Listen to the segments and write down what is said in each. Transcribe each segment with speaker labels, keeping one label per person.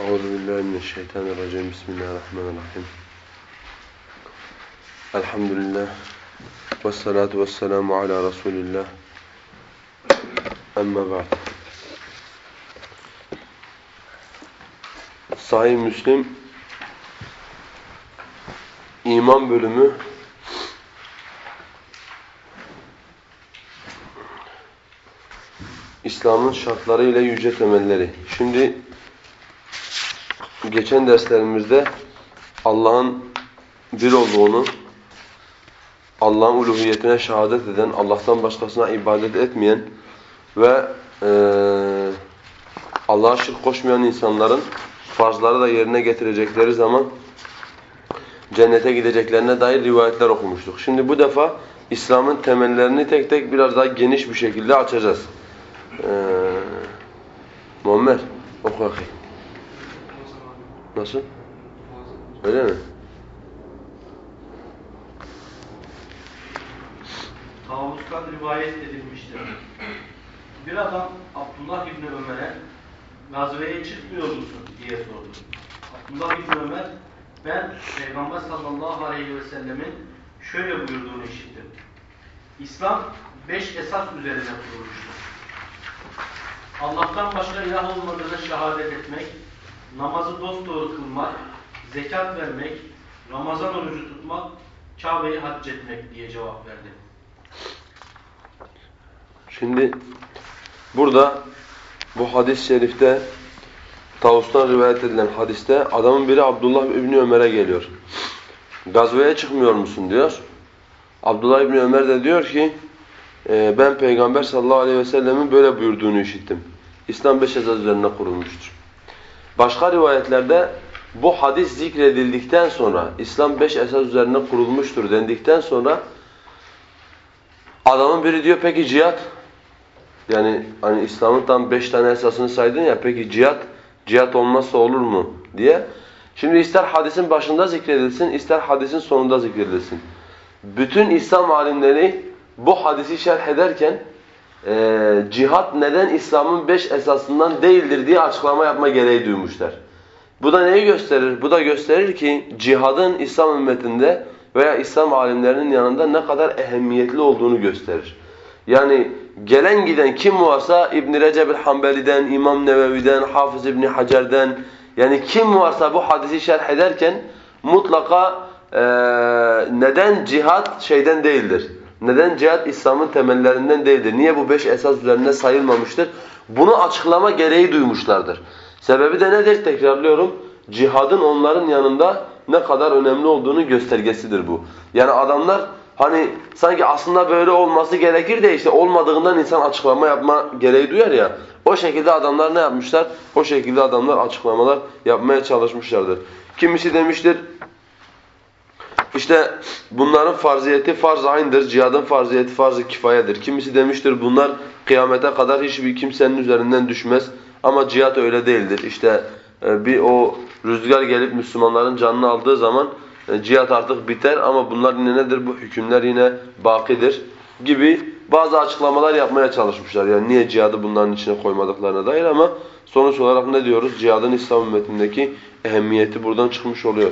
Speaker 1: أعوذ بالله من الشيطان الرجيم بسم الله الرحمن الرحيم الحمد لله والصلاة والسلام على رسول الله أما بعد Sahih Müslim İman bölümü İslam'ın şartları ile yüce temelleri. Şimdi geçen derslerimizde Allah'ın bir olduğunu, Allah'ın uluhiyetine şehadet eden, Allah'tan başkasına ibadet etmeyen ve e, Allah'a şirk koşmayan insanların farzları da yerine getirecekleri zaman cennete gideceklerine dair rivayetler okumuştuk. Şimdi bu defa İslam'ın temellerini tek tek biraz daha geniş bir şekilde açacağız. Ee, Muammer, oku bakayım. Nasıl? Öyle mi?
Speaker 2: Tavus'tan rivayet edilmiştir. Bir adam Abdullah İbni Ömer'e gazveye çıkmıyor musun diye sordu. Abdullah İbni Ömer ben Peygamber sallallahu aleyhi ve sellemin şöyle buyurduğunu işittim. İslam beş esas üzerine kurulmuştur. Allah'tan başka ilah olmadığına şehadet etmek, namazı dosdoğru kılmak, zekat vermek, Ramazan orucu tutmak, Kabe'yi hac etmek diye cevap verdi.
Speaker 1: Şimdi burada bu hadis-i şerifte Tavus'tan rivayet edilen hadiste adamın biri Abdullah İbni Ömer'e geliyor. Gazveye çıkmıyor musun diyor. Abdullah İbni Ömer de diyor ki e, ben Peygamber sallallahu aleyhi ve sellemin böyle buyurduğunu işittim. İslam beş esas üzerine kurulmuştur. Başka rivayetlerde bu hadis zikredildikten sonra İslam beş esas üzerine kurulmuştur dendikten sonra adamın biri diyor peki cihat yani hani İslam'ın tam beş tane esasını saydın ya peki cihat cihat olmazsa olur mu diye. Şimdi ister hadisin başında zikredilsin ister hadisin sonunda zikredilsin. Bütün İslam alimleri bu hadisi şerh ederken e, cihat neden İslam'ın beş esasından değildir diye açıklama yapma gereği duymuşlar. Bu da neyi gösterir? Bu da gösterir ki cihadın İslam ümmetinde veya İslam alimlerinin yanında ne kadar ehemmiyetli olduğunu gösterir. Yani gelen giden kim varsa İbn Recep el-Hanbeli'den, İmam Nevevi'den, Hafız İbn Hacer'den yani kim varsa bu hadisi şerh ederken mutlaka e, neden cihat şeyden değildir? Neden cihat İslam'ın temellerinden değildir? Niye bu beş esas üzerinde sayılmamıştır? Bunu açıklama gereği duymuşlardır. Sebebi de nedir? Tekrarlıyorum. Cihadın onların yanında ne kadar önemli olduğunu göstergesidir bu. Yani adamlar hani sanki aslında böyle olması gerekir de işte olmadığından insan açıklama yapma gereği duyar ya. O şekilde adamlar ne yapmışlar? O şekilde adamlar açıklamalar yapmaya çalışmışlardır. Kimisi demiştir işte bunların farziyeti farz aynıdır. Cihadın farziyeti farz-ı kifayedir. Kimisi demiştir bunlar kıyamete kadar hiçbir kimsenin üzerinden düşmez. Ama cihat öyle değildir. İşte e, bir o rüzgar gelip Müslümanların canını aldığı zaman e, cihat artık biter ama bunlar yine nedir? Bu hükümler yine bakidir gibi bazı açıklamalar yapmaya çalışmışlar. Yani niye cihadı bunların içine koymadıklarına dair ama sonuç olarak ne diyoruz? Cihadın İslam ümmetindeki ehemmiyeti buradan çıkmış oluyor.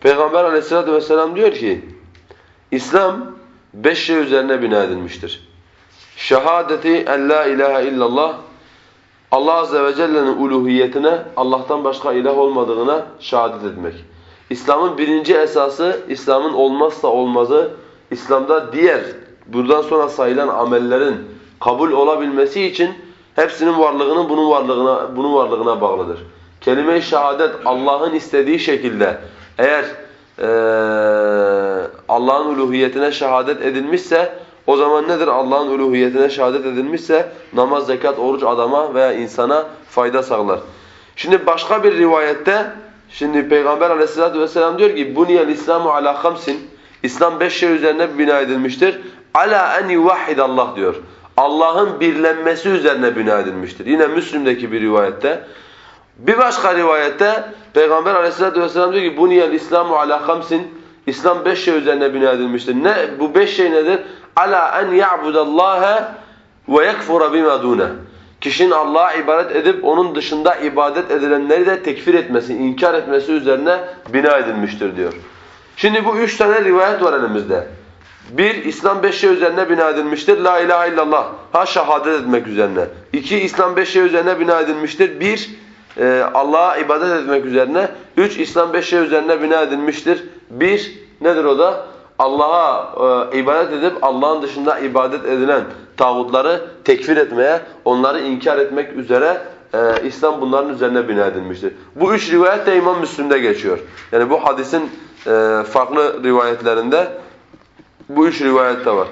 Speaker 1: Peygamber aleyhissalatü vesselam diyor ki İslam beş şey üzerine bina edilmiştir. Şehadeti en la ilahe illallah Allah azze ve celle'nin uluhiyetine Allah'tan başka ilah olmadığına şehadet etmek. İslam'ın birinci esası, İslam'ın olmazsa olmazı, İslam'da diğer buradan sonra sayılan amellerin kabul olabilmesi için hepsinin varlığının bunun varlığına bunun varlığına bağlıdır. Kelime-i şehadet Allah'ın istediği şekilde eğer e, Allah'ın uluhiyetine şehadet edilmişse o zaman nedir? Allah'ın uluhiyetine şehadet edilmişse namaz, zekat, oruç adama veya insana fayda sağlar. Şimdi başka bir rivayette şimdi Peygamber Aleyhisselatü vesselam diyor ki buniyel İslamu ala hamsin İslam beş şey üzerine bina edilmiştir. Ala en yuvahhidallah diyor. Allah'ın birlenmesi üzerine bina edilmiştir. Yine Müslim'deki bir rivayette. Bir başka rivayette Peygamber Aleyhisselatü vesselam diyor ki buniyel İslamu ala hamsin İslam beş şey üzerine bina edilmiştir. Ne bu beş şey nedir? Ala en ya'budallaha ve yekfura bima dune. kişinin Allah'a ibadet edip onun dışında ibadet edilenleri de tekfir etmesi, inkar etmesi üzerine bina edilmiştir diyor. Şimdi bu üç tane rivayet var elimizde. Bir, İslam beş şey üzerine bina edilmiştir. La ilahe illallah. Ha şehadet etmek üzerine. İki, İslam beş şey üzerine bina edilmiştir. Bir, e, Allah'a ibadet etmek üzerine. Üç, İslam beş şey üzerine bina edilmiştir. Bir, nedir o da? Allah'a e, ibadet edip Allah'ın dışında ibadet edilen tağutları tekfir etmeye, onları inkar etmek üzere e, İslam bunların üzerine bina edilmiştir. Bu üç rivayet de İmam Müslim'de geçiyor. Yani bu hadisin e, farklı rivayetlerinde bu üç rivayet var.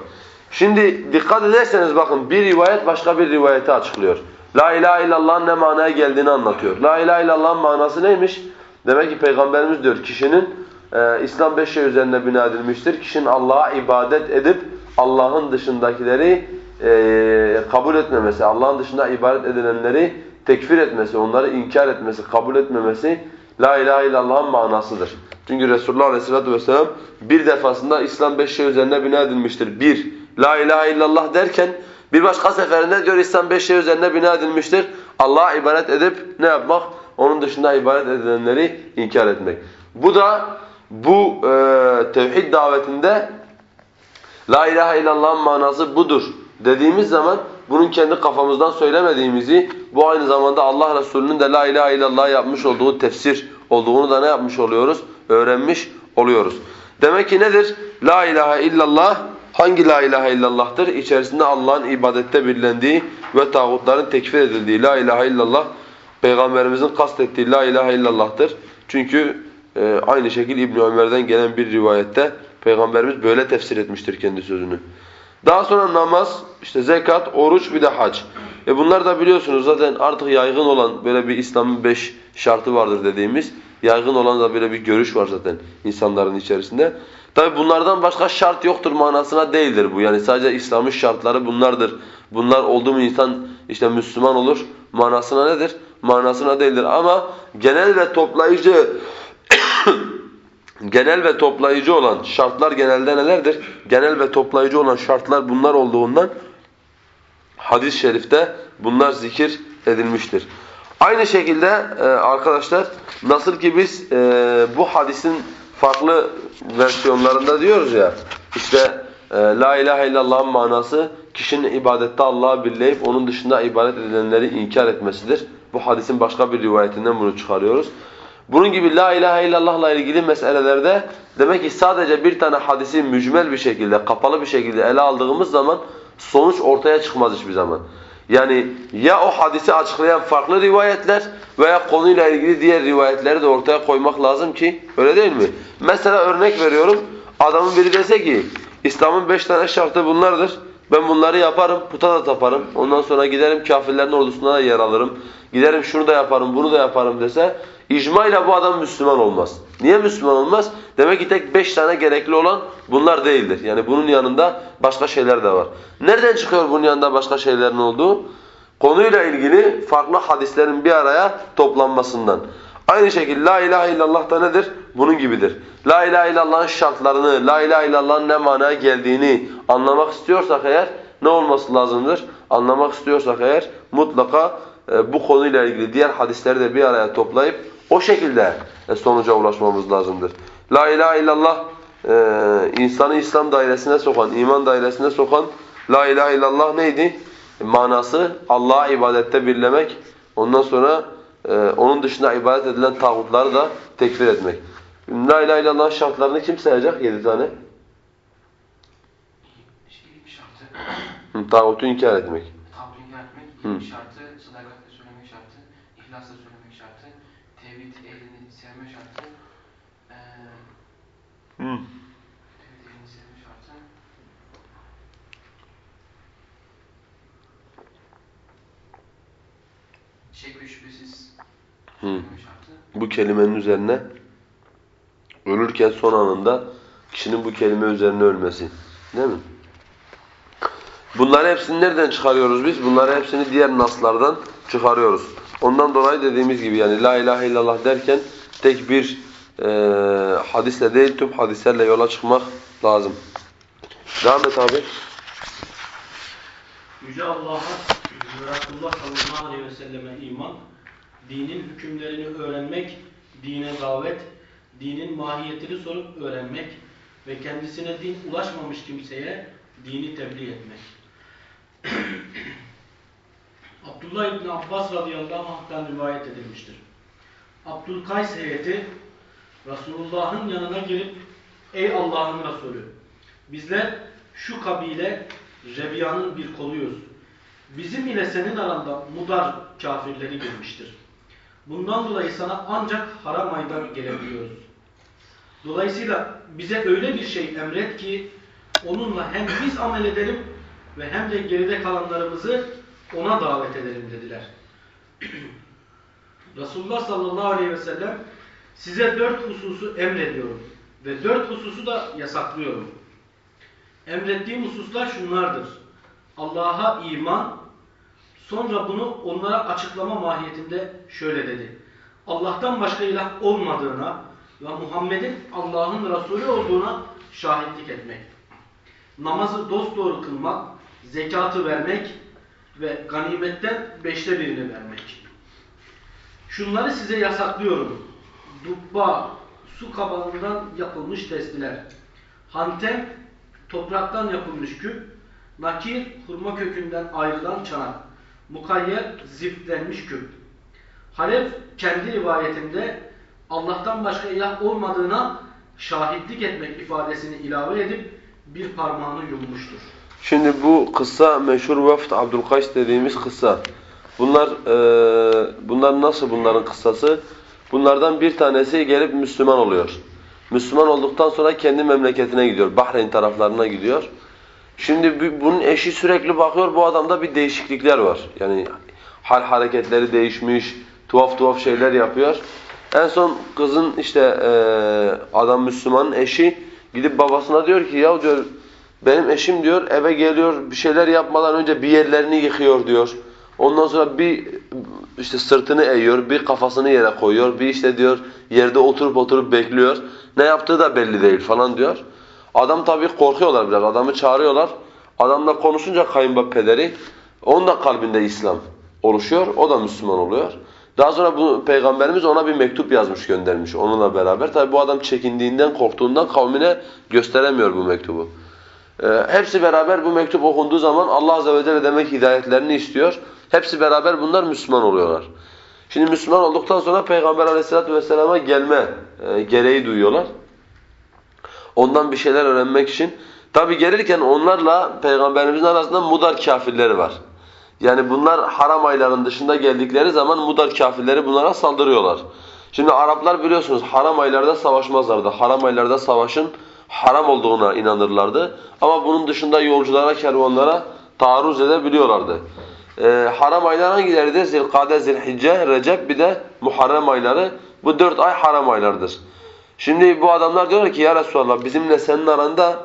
Speaker 1: Şimdi dikkat ederseniz bakın bir rivayet başka bir rivayeti açıklıyor. La ilahe illallah'ın ne manaya geldiğini anlatıyor. La ilahe illallah'ın manası neymiş? Demek ki Peygamberimiz diyor kişinin e, İslam beş şey üzerine bina edilmiştir. Kişinin Allah'a ibadet edip Allah'ın dışındakileri e, kabul etmemesi, Allah'ın dışında ibadet edilenleri tekfir etmesi, onları inkar etmesi, kabul etmemesi La ilahe illallah'ın manasıdır. Çünkü Resulullah Aleyhisselatü Vesselam bir defasında İslam beş şey üzerine bina edilmiştir. Bir, La ilahe illallah derken bir başka seferinde diyor İslam beş şey üzerine bina edilmiştir. Allah'a ibadet edip ne yapmak? Onun dışında ibadet edilenleri inkar etmek. Bu da bu e, tevhid davetinde La ilahe illallah'ın manası budur dediğimiz zaman bunun kendi kafamızdan söylemediğimizi bu aynı zamanda Allah Resulü'nün de La ilahe illallah yapmış olduğu tefsir olduğunu da ne yapmış oluyoruz? Öğrenmiş oluyoruz. Demek ki nedir? La ilahe illallah hangi la ilahe illallah'tır? İçerisinde Allah'ın ibadette birlendiği ve tağutların tekfir edildiği la ilahe illallah Peygamberimizin kastettiği la ilahe illallah'tır. Çünkü e, aynı şekilde İbn Ömer'den gelen bir rivayette Peygamberimiz böyle tefsir etmiştir kendi sözünü. Daha sonra namaz, işte zekat, oruç bir de hac. E bunlar da biliyorsunuz zaten artık yaygın olan böyle bir İslam'ın beş şartı vardır dediğimiz. Yaygın olan da böyle bir görüş var zaten insanların içerisinde. Tabi bunlardan başka şart yoktur manasına değildir bu. Yani sadece İslam'ın şartları bunlardır. Bunlar oldu mu insan işte Müslüman olur manasına nedir? Manasına değildir ama genel ve toplayıcı genel ve toplayıcı olan şartlar genelde nelerdir? Genel ve toplayıcı olan şartlar bunlar olduğundan hadis-i şerifte bunlar zikir edilmiştir. Aynı şekilde e, arkadaşlar nasıl ki biz e, bu hadisin farklı versiyonlarında diyoruz ya işte e, la ilahe illallah'ın manası kişinin ibadette Allah'a birleyip onun dışında ibadet edilenleri inkar etmesidir. Bu hadisin başka bir rivayetinden bunu çıkarıyoruz. Bunun gibi la ilahe illallah'la ilgili meselelerde demek ki sadece bir tane hadisi mücmel bir şekilde, kapalı bir şekilde ele aldığımız zaman sonuç ortaya çıkmaz hiçbir zaman. Yani ya o hadisi açıklayan farklı rivayetler veya konuyla ilgili diğer rivayetleri de ortaya koymak lazım ki öyle değil mi? Mesela örnek veriyorum adamın biri dese ki İslam'ın beş tane şartı bunlardır. Ben bunları yaparım, puta da taparım. Ondan sonra giderim kafirlerin ordusuna da yer alırım. Giderim şunu da yaparım, bunu da yaparım dese icmayla bu adam Müslüman olmaz. Niye Müslüman olmaz? Demek ki tek beş tane gerekli olan bunlar değildir. Yani bunun yanında başka şeyler de var. Nereden çıkıyor bunun yanında başka şeylerin olduğu? Konuyla ilgili farklı hadislerin bir araya toplanmasından. Aynı şekilde la ilahe illallah da nedir? Bunun gibidir. La ilahe illallah'ın şartlarını, la ilahe illallah'ın ne manaya geldiğini anlamak istiyorsak eğer ne olması lazımdır? Anlamak istiyorsak eğer mutlaka e, bu konuyla ilgili diğer hadisleri de bir araya toplayıp o şekilde e, sonuca ulaşmamız lazımdır. La ilahe illallah e, insanı İslam dairesine sokan, iman dairesine sokan la ilahe illallah neydi? Manası Allah'a ibadette birlemek. Ondan sonra e, onun dışında ibadet edilen tağutları da tekfir etmek. La ilahe illallah şartlarını kim sayacak? Yedi tane. Tağutu inkar etmek.
Speaker 3: tavır inkar etmek, şartı, sadakatle söylemek şartı, ihlasla söylemek şartı, tevhid ehlini sevme şartı, eee
Speaker 1: Hı.
Speaker 3: tevhid ehlini sevme şartı, şek ve şüphesiz şartı,
Speaker 1: bu kelimenin üzerine ölürken son anında kişinin bu kelime üzerine ölmesi. Değil mi? Bunları hepsini nereden çıkarıyoruz biz? Bunları hepsini diğer naslardan çıkarıyoruz. Ondan dolayı dediğimiz gibi yani la ilahe illallah derken tek bir e, hadisle değil tüm hadislerle yola çıkmak lazım. Devam et abi.
Speaker 2: Yüce Allah'a Resulullah sallallahu aleyhi ve selleme iman, dinin hükümlerini öğrenmek, dine davet, dinin mahiyetini sorup öğrenmek ve kendisine din ulaşmamış kimseye dini tebliğ etmek. Abdullah İbni Abbas radıyallahu anh'tan rivayet edilmiştir. Abdülkays heyeti Resulullah'ın yanına gelip Ey Allah'ın Resulü bizler şu kabile Rebiya'nın bir koluyuz. Bizim ile senin aranda mudar kafirleri girmiştir. Bundan dolayı sana ancak haram ayda gelebiliyoruz. Dolayısıyla bize öyle bir şey emret ki onunla hem biz amel edelim ve hem de geride kalanlarımızı ona davet edelim dediler. Resulullah sallallahu aleyhi ve sellem size dört hususu emrediyorum ve dört hususu da yasaklıyorum. Emrettiğim hususlar şunlardır. Allah'a iman, sonra bunu onlara açıklama mahiyetinde şöyle dedi. Allah'tan başka ilah olmadığına ve Muhammed'in Allah'ın Resulü olduğuna şahitlik etmek. Namazı dosdoğru kılmak, zekatı vermek ve ganimetten beşte birini vermek. Şunları size yasaklıyorum. Dubba, su kabanından yapılmış testiler. Hantem, topraktan yapılmış küp. Nakir, hurma kökünden ayrılan çanak. Mukayyer, ziftlenmiş küp. Halef, kendi rivayetinde Allah'tan başka ilah olmadığına şahitlik etmek ifadesini ilave edip bir parmağını yummuştur.
Speaker 1: Şimdi bu kıssa meşhur Vefd Abdülkays dediğimiz kıssa. Bunlar e, bunlar nasıl bunların kıssası? Bunlardan bir tanesi gelip Müslüman oluyor. Müslüman olduktan sonra kendi memleketine gidiyor. Bahreyn taraflarına gidiyor. Şimdi bu- bunun eşi sürekli bakıyor bu adamda bir değişiklikler var. Yani hal hareketleri değişmiş, tuhaf tuhaf şeyler yapıyor. En son kızın işte e, adam Müslümanın eşi gidip babasına diyor ki ya diyor benim eşim diyor eve geliyor bir şeyler yapmadan önce bir yerlerini yıkıyor diyor. Ondan sonra bir işte sırtını eğiyor, bir kafasını yere koyuyor, bir işte diyor yerde oturup oturup bekliyor. Ne yaptığı da belli değil falan diyor. Adam tabii korkuyorlar biraz. Adamı çağırıyorlar. Adamla konuşunca kayınbapederi onun da kalbinde İslam oluşuyor. O da Müslüman oluyor. Daha sonra bu peygamberimiz ona bir mektup yazmış göndermiş onunla beraber. Tabii bu adam çekindiğinden, korktuğundan kavmine gösteremiyor bu mektubu. Ee, hepsi beraber bu mektup okunduğu zaman Allah azze ve celle demek hidayetlerini istiyor. Hepsi beraber bunlar Müslüman oluyorlar. Şimdi Müslüman olduktan sonra Peygamber aleyhissalatü vesselama gelme e, gereği duyuyorlar. Ondan bir şeyler öğrenmek için. Tabi gelirken onlarla Peygamberimizin arasında mudar kafirleri var. Yani bunlar haram ayların dışında geldikleri zaman mudar kafirleri bunlara saldırıyorlar. Şimdi Araplar biliyorsunuz haram aylarda savaşmazlardı. Haram aylarda savaşın haram olduğuna inanırlardı. Ama bunun dışında yolculara, kervanlara taarruz edebiliyorlardı. Ee, haram aylar hangileriydi? Zilkade, Zilhicce, Recep bir de Muharrem ayları. Bu dört ay haram aylardır. Şimdi bu adamlar diyorlar ki ya Resulallah bizimle senin aranda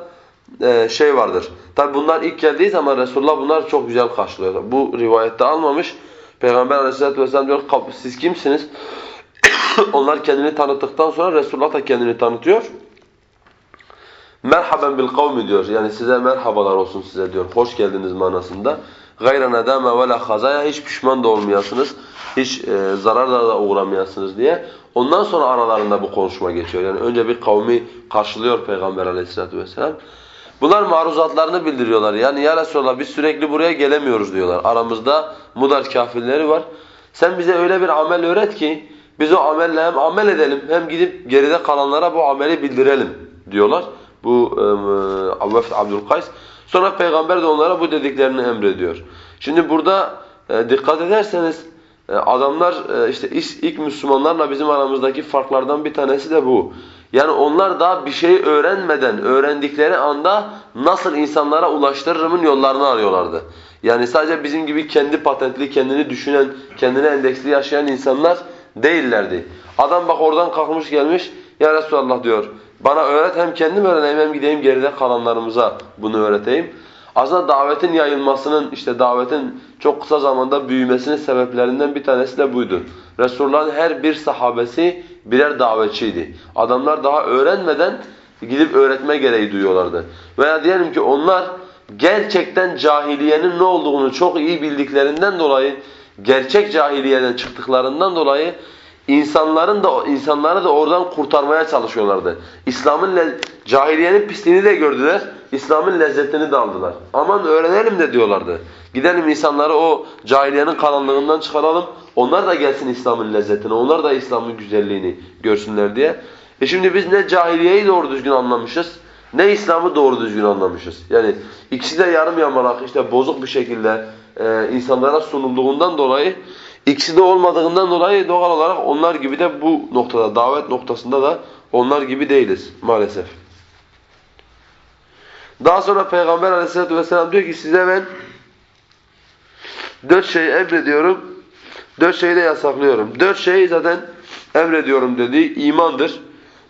Speaker 1: e, şey vardır. Tabi bunlar ilk geldiği zaman Resulullah bunlar çok güzel karşılıyor. Bu rivayette almamış. Peygamber aleyhissalatü vesselam diyor siz kimsiniz? Onlar kendini tanıttıktan sonra Resulullah da kendini tanıtıyor. Merhaben bil kavmi diyor. Yani size merhabalar olsun size diyor. Hoş geldiniz manasında. Gayra nedame ve la hazaya hiç pişman da olmayasınız. Hiç e, zararla da uğramayasınız diye. Ondan sonra aralarında bu konuşma geçiyor. Yani önce bir kavmi karşılıyor Peygamber aleyhissalatü vesselam. Bunlar maruzatlarını bildiriyorlar. Yani ya Resulallah biz sürekli buraya gelemiyoruz diyorlar. Aramızda mudar kafirleri var. Sen bize öyle bir amel öğret ki biz o amelle hem amel edelim hem gidip geride kalanlara bu ameli bildirelim diyorlar. Bu e, Vefd Abdülkays. Sonra Peygamber de onlara bu dediklerini emrediyor. Şimdi burada e, dikkat ederseniz e, adamlar e, işte ilk, ilk Müslümanlarla bizim aramızdaki farklardan bir tanesi de bu. Yani onlar daha bir şey öğrenmeden, öğrendikleri anda nasıl insanlara ulaştırırımın yollarını arıyorlardı. Yani sadece bizim gibi kendi patentli, kendini düşünen, kendine endeksli yaşayan insanlar değillerdi. Adam bak oradan kalkmış gelmiş, ya Resulallah diyor, bana öğret hem kendim öğreneyim hem gideyim geride kalanlarımıza bunu öğreteyim. Aslında davetin yayılmasının, işte davetin çok kısa zamanda büyümesinin sebeplerinden bir tanesi de buydu. Resulullah'ın her bir sahabesi birer davetçiydi. Adamlar daha öğrenmeden gidip öğretme gereği duyuyorlardı. Veya diyelim ki onlar gerçekten cahiliyenin ne olduğunu çok iyi bildiklerinden dolayı gerçek cahiliyeden çıktıklarından dolayı insanların da insanları da oradan kurtarmaya çalışıyorlardı. İslam'ın cahiliyenin pisliğini de gördüler. İslam'ın lezzetini de aldılar. Aman öğrenelim de diyorlardı. Gidelim insanları o cahiliyenin karanlığından çıkaralım. Onlar da gelsin İslam'ın lezzetini. Onlar da İslam'ın güzelliğini görsünler diye. E şimdi biz ne cahiliyeyi doğru düzgün anlamışız ne İslam'ı doğru düzgün anlamışız. Yani ikisi de yarım yamalak işte bozuk bir şekilde e, insanlara sunulduğundan dolayı ikisi de olmadığından dolayı doğal olarak onlar gibi de bu noktada davet noktasında da onlar gibi değiliz maalesef. Daha sonra Peygamber aleyhissalatü vesselam diyor ki size ben dört şeyi emrediyorum, dört şeyi de yasaklıyorum. Dört şeyi zaten emrediyorum dediği imandır.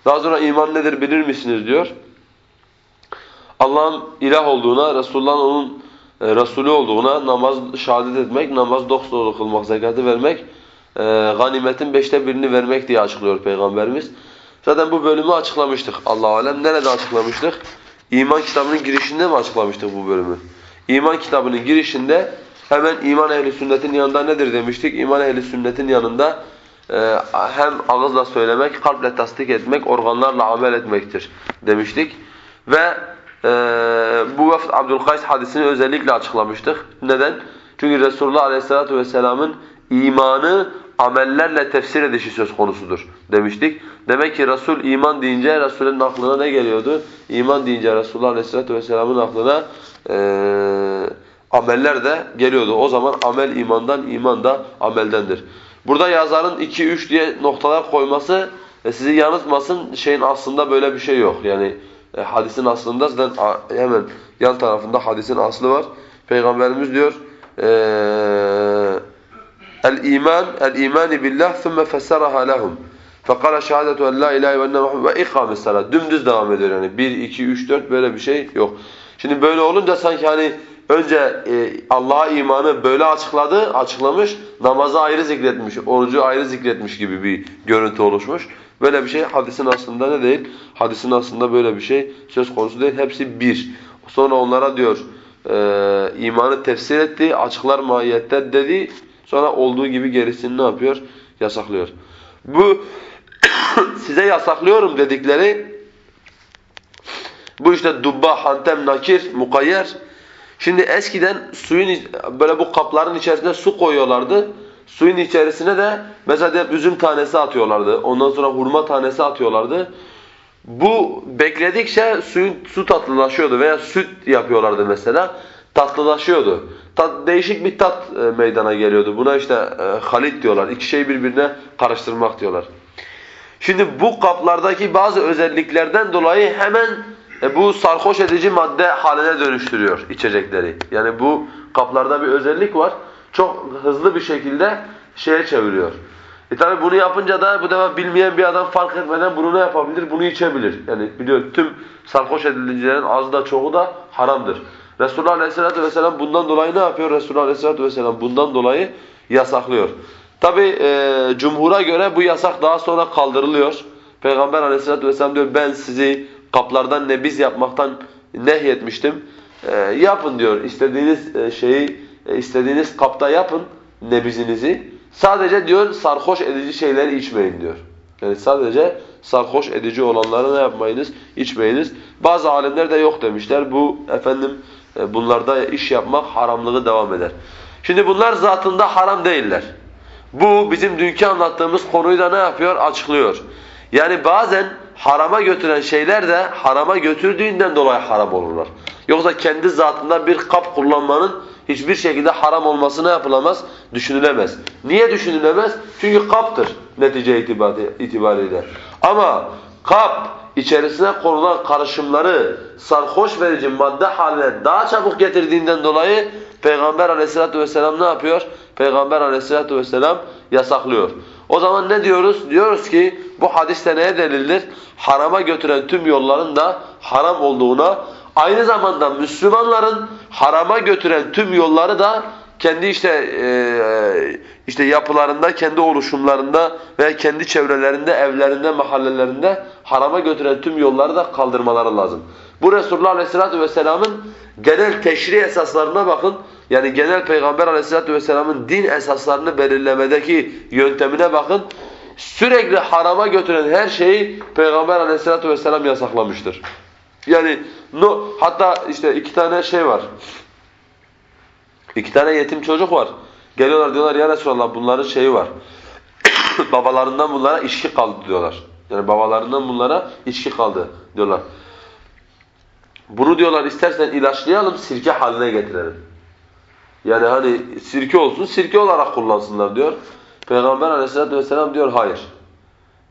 Speaker 1: Daha sonra iman nedir bilir misiniz diyor. Allah'ın ilah olduğuna, Resulullah'ın onun Resulü olduğuna, namaz şehadet etmek, namaz dosdoğru kılmak, zekatı vermek, e, ganimetin beşte birini vermek diye açıklıyor Peygamberimiz. Zaten bu bölümü açıklamıştık Allah alem. Nerede açıklamıştık? İman kitabının girişinde mi açıklamıştık bu bölümü? İman kitabının girişinde hemen iman ehli sünnetin yanında nedir demiştik? İman ehli sünnetin yanında e, hem ağızla söylemek, kalple tasdik etmek, organlarla amel etmektir demiştik. Ve e, bu vefd Abdülkays hadisini özellikle açıklamıştık. Neden? Çünkü Resulullah Aleyhisselatü Vesselam'ın imanı amellerle tefsir edişi söz konusudur demiştik. Demek ki Resul iman deyince Resul'ün aklına ne geliyordu? İman deyince Resulullah Aleyhisselatü Vesselam'ın aklına e, ameller de geliyordu. O zaman amel imandan, iman da ameldendir. Burada yazarın 2-3 diye noktalar koyması e, sizi yanıltmasın. Şeyin aslında böyle bir şey yok. Yani e, hadisin aslında zaten hemen yan tarafında hadisin aslı var. Peygamberimiz diyor eee El-iman, el-imani billah thumme fessaraha lehum. Fekala şehadetu en la ilahe enne Muhammed ve. Dümdüz devam ediyor yani. 1, 2, 3, 4 böyle bir şey yok. Şimdi böyle olunca sanki hani önce e, Allah'a imanı böyle açıkladı, açıklamış, namazı ayrı zikretmiş, orucu ayrı zikretmiş gibi bir görüntü oluşmuş. Böyle bir şey hadisin aslında ne değil? Hadisin aslında böyle bir şey söz konusu değil. Hepsi bir. Sonra onlara diyor e, imanı tefsir etti, açıklar mahiyette dedi. Sonra olduğu gibi gerisini ne yapıyor? Yasaklıyor. Bu size yasaklıyorum dedikleri bu işte dubba, hantem, nakir, mukayyer. Şimdi eskiden suyun böyle bu kapların içerisine su koyuyorlardı. Suyun içerisine de mesela üzüm tanesi atıyorlardı. Ondan sonra hurma tanesi atıyorlardı. Bu bekledikçe suyun su tatlılaşıyordu veya süt yapıyorlardı mesela. Tatlılaşıyordu. Tat, değişik bir tat e, meydana geliyordu. Buna işte e, halit diyorlar. İki şeyi birbirine karıştırmak diyorlar. Şimdi bu kaplardaki bazı özelliklerden dolayı hemen e, bu sarhoş edici madde haline dönüştürüyor içecekleri. Yani bu kaplarda bir özellik var. Çok hızlı bir şekilde şeye çeviriyor. E tabi bunu yapınca da bu defa bilmeyen bir adam fark etmeden bunu ne yapabilir? Bunu içebilir. Yani biliyor tüm sarhoş edilicilerin azı da çoğu da haramdır. Resulullah Aleyhisselatü Vesselam bundan dolayı ne yapıyor? Resulullah Aleyhisselatü Vesselam bundan dolayı yasaklıyor. Tabi e, cumhura göre bu yasak daha sonra kaldırılıyor. Peygamber Aleyhisselatü Vesselam diyor ben sizi kaplardan nebiz yapmaktan nehyetmiştim. E, yapın diyor istediğiniz e, şeyi e, istediğiniz kapta yapın nebizinizi. Sadece diyor sarhoş edici şeyleri içmeyin diyor. Yani sadece sarhoş edici olanları ne yapmayınız? İçmeyiniz. Bazı alimler de yok demişler. Bu efendim e, bunlarda iş yapmak haramlığı devam eder. Şimdi bunlar zatında haram değiller. Bu bizim dünkü anlattığımız konuyu da ne yapıyor? Açıklıyor. Yani bazen harama götüren şeyler de harama götürdüğünden dolayı haram olurlar. Yoksa kendi zatında bir kap kullanmanın hiçbir şekilde haram olması ne yapılamaz? Düşünülemez. Niye düşünülemez? Çünkü kaptır netice itibariyle. Ama kap içerisine konulan karışımları sarhoş verici madde haline daha çabuk getirdiğinden dolayı Peygamber aleyhissalatu vesselam ne yapıyor? Peygamber aleyhissalatu vesselam yasaklıyor. O zaman ne diyoruz? Diyoruz ki bu hadiste neye delildir? Harama götüren tüm yolların da haram olduğuna, aynı zamanda Müslümanların harama götüren tüm yolları da kendi işte e, işte yapılarında, kendi oluşumlarında ve kendi çevrelerinde, evlerinde, mahallelerinde harama götüren tüm yolları da kaldırmaları lazım. Bu Resulullah Aleyhisselatü Vesselam'ın genel teşri esaslarına bakın. Yani genel Peygamber Aleyhisselatü Vesselam'ın din esaslarını belirlemedeki yöntemine bakın. Sürekli harama götüren her şeyi Peygamber Aleyhisselatü Vesselam yasaklamıştır. Yani no, hatta işte iki tane şey var. İki tane yetim çocuk var. Geliyorlar diyorlar ya Resulallah bunların şeyi var. babalarından bunlara içki kaldı diyorlar. Yani babalarından bunlara içki kaldı diyorlar. Bunu diyorlar istersen ilaçlayalım, sirke haline getirelim. Yani hani sirke olsun, sirke olarak kullansınlar diyor. Peygamber aleyhissalatü vesselam diyor hayır.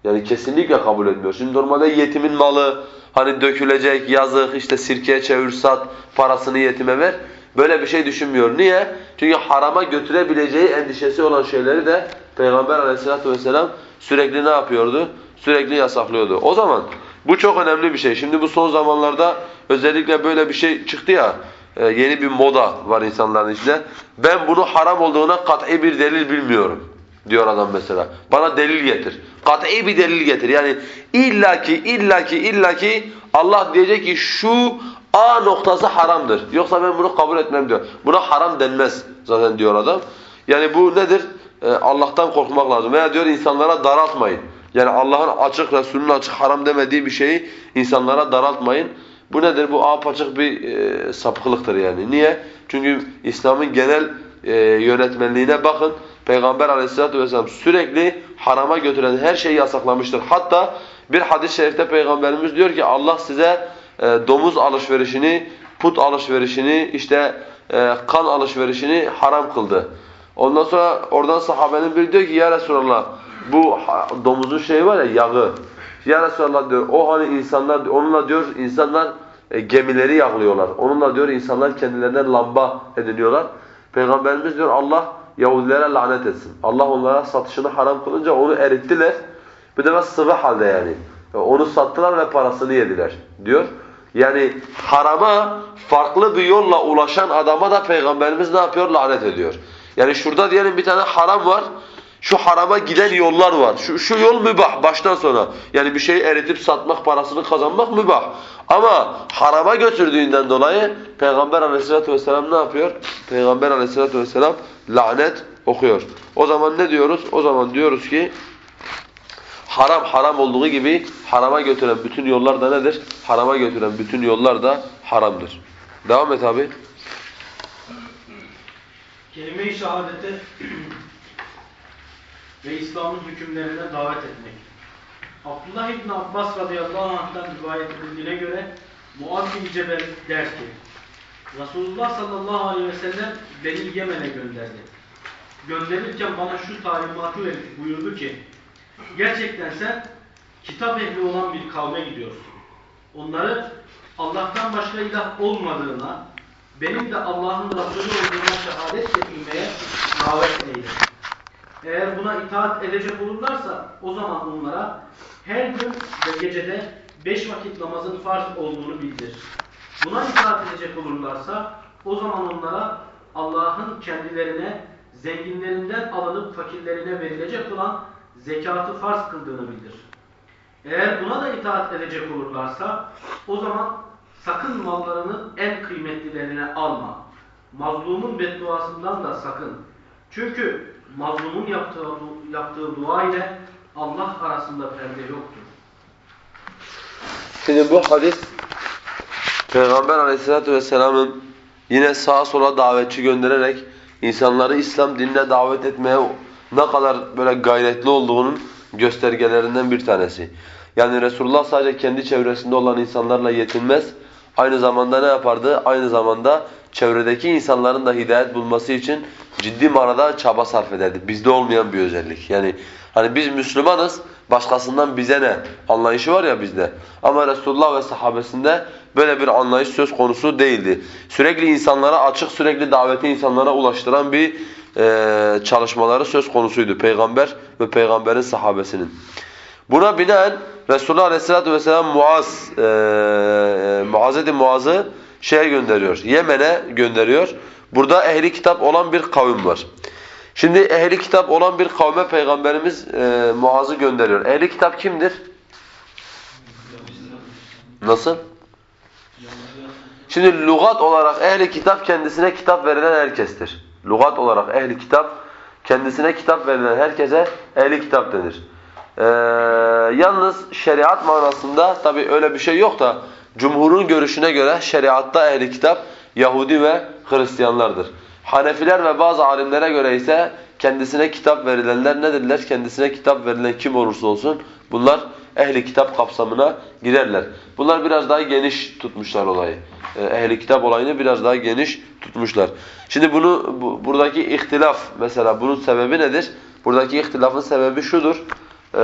Speaker 1: Yani kesinlikle kabul etmiyor. Şimdi normalde yetimin malı hani dökülecek, yazık, işte sirkeye çevir sat, parasını yetime ver. Böyle bir şey düşünmüyor. Niye? Çünkü harama götürebileceği endişesi olan şeyleri de Peygamber aleyhissalatü vesselam sürekli ne yapıyordu? Sürekli yasaklıyordu. O zaman bu çok önemli bir şey. Şimdi bu son zamanlarda özellikle böyle bir şey çıktı ya, e, yeni bir moda var insanların içinde. Ben bunu haram olduğuna kat'i bir delil bilmiyorum diyor adam mesela. Bana delil getir. Kat'i bir delil getir. Yani illaki illaki illaki Allah diyecek ki şu A noktası haramdır. Yoksa ben bunu kabul etmem diyor. Buna haram denmez zaten diyor adam. Yani bu nedir? Ee, Allah'tan korkmak lazım. Veya diyor insanlara daraltmayın. Yani Allah'ın açık, Resulünün açık haram demediği bir şeyi insanlara daraltmayın. Bu nedir? Bu apaçık bir e, sapıklıktır yani. Niye? Çünkü İslam'ın genel e, yönetmenliğine bakın. Peygamber aleyhissalatü vesselam sürekli harama götüren her şeyi yasaklamıştır. Hatta bir hadis-i şerifte Peygamberimiz diyor ki Allah size e, domuz alışverişini, put alışverişini, işte e, kan alışverişini haram kıldı. Ondan sonra oradan sahabenin biri diyor ki ya Resulallah bu domuzun şeyi var ya yağı. Ya Resulallah diyor o hani insanlar onunla diyor insanlar e, gemileri yaklıyorlar. Onunla diyor insanlar kendilerine lamba ediniyorlar. Peygamberimiz diyor Allah Yahudilere lanet etsin. Allah onlara satışını haram kılınca onu erittiler. Bir de sıvı halde yani. Onu sattılar ve parasını yediler diyor. Yani harama farklı bir yolla ulaşan adama da Peygamberimiz ne yapıyor? Lanet ediyor. Yani şurada diyelim bir tane haram var. Şu harama giden yollar var. Şu, şu yol mübah baştan sona. Yani bir şeyi eritip satmak, parasını kazanmak mübah. Ama harama götürdüğünden dolayı Peygamber aleyhissalatü vesselam ne yapıyor? Peygamber aleyhissalatü vesselam lanet okuyor. O zaman ne diyoruz? O zaman diyoruz ki haram haram olduğu gibi harama götüren bütün yollar da nedir? Harama götüren bütün yollar da haramdır. Devam et abi.
Speaker 2: Kelime-i şehadete ve İslam'ın hükümlerine davet etmek. Abdullah İbni Abbas radıyallahu anh'tan rivayet edildiğine göre Muaz bin Cebel der ki Resulullah sallallahu aleyhi ve sellem beni Yemen'e gönderdi. Gönderirken bana şu talimatı verip buyurdu ki gerçekten sen kitap ehli olan bir kavme gidiyorsun. Onları Allah'tan başka ilah olmadığına, benim de Allah'ın Resulü olduğuna şehadet getirmeye davet eyle. Eğer buna itaat edecek olurlarsa o zaman onlara her gün ve gecede beş vakit namazın farz olduğunu bildir. Buna itaat edecek olurlarsa o zaman onlara Allah'ın kendilerine zenginlerinden alınıp fakirlerine verilecek olan zekatı farz kıldığını bildir. Eğer buna da itaat edecek olurlarsa o zaman sakın mallarının en kıymetlilerine alma. Mazlumun bedduasından da sakın. Çünkü mazlumun yaptığı, yaptığı dua ile Allah arasında perde yoktur.
Speaker 1: Şimdi bu hadis Peygamber aleyhissalatü vesselamın yine sağa sola davetçi göndererek insanları İslam dinine davet etmeye ne kadar böyle gayretli olduğunun göstergelerinden bir tanesi. Yani Resulullah sadece kendi çevresinde olan insanlarla yetinmez. Aynı zamanda ne yapardı? Aynı zamanda çevredeki insanların da hidayet bulması için ciddi manada çaba sarf ederdi. Bizde olmayan bir özellik. Yani hani biz Müslümanız, başkasından bize ne anlayışı var ya bizde. Ama Resulullah ve sahabesinde böyle bir anlayış söz konusu değildi. Sürekli insanlara açık, sürekli daveti insanlara ulaştıran bir e, çalışmaları söz konusuydu. Peygamber ve peygamberin sahabesinin. Buna binaen Resulullah Aleyhisselatü Vesselam Muaz, e, Muaz Muaz'ı şeye gönderiyor, Yemen'e gönderiyor. Burada ehli kitap olan bir kavim var. Şimdi ehli kitap olan bir kavme Peygamberimiz e, Muaz'ı gönderiyor. Ehli kitap kimdir? Nasıl? Şimdi lügat olarak ehli kitap kendisine kitap verilen herkestir. Lügat olarak ehli kitap kendisine kitap verilen herkese ehli kitap denir. Ee, yalnız şeriat manasında tabi öyle bir şey yok da cumhurun görüşüne göre şeriatta ehli kitap Yahudi ve Hristiyanlardır. Hanefiler ve bazı alimlere göre ise kendisine kitap verilenler nedirler? Kendisine kitap verilen kim olursa olsun bunlar ehli kitap kapsamına girerler. Bunlar biraz daha geniş tutmuşlar olayı. Ee, Ehli kitap olayını biraz daha geniş tutmuşlar. Şimdi bunu bu, buradaki ihtilaf mesela bunun sebebi nedir? Buradaki ihtilafın sebebi şudur. Ee,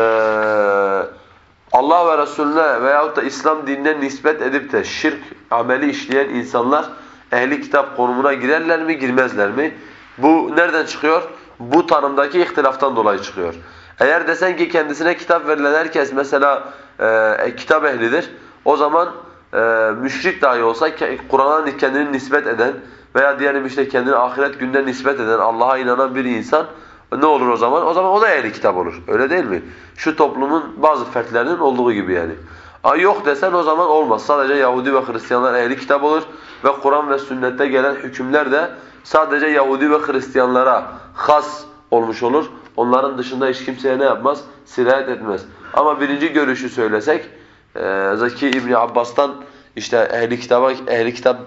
Speaker 1: Allah ve Resulüne veyahut da İslam dinine nispet edip de şirk ameli işleyen insanlar ehli kitap konumuna girerler mi girmezler mi? Bu nereden çıkıyor? Bu tanımdaki ihtilaftan dolayı çıkıyor. Eğer desen ki kendisine kitap verilen herkes mesela e, kitap ehlidir. O zaman e, müşrik dahi olsa Kur'an'a kendini nispet eden veya diyelim işte kendini ahiret gününe nispet eden Allah'a inanan bir insan ne olur o zaman? O zaman o da ehli kitap olur. Öyle değil mi? Şu toplumun bazı fertlerinin olduğu gibi yani. Ay yok desen o zaman olmaz. Sadece Yahudi ve Hristiyanlar ehli kitap olur ve Kur'an ve sünnette gelen hükümler de sadece Yahudi ve Hristiyanlara has olmuş olur. Onların dışında hiç kimseye ne yapmaz? Sirayet etmez. Ama birinci görüşü söylesek e, Zeki İbni Abbas'tan işte ehli kitaba ehli kitap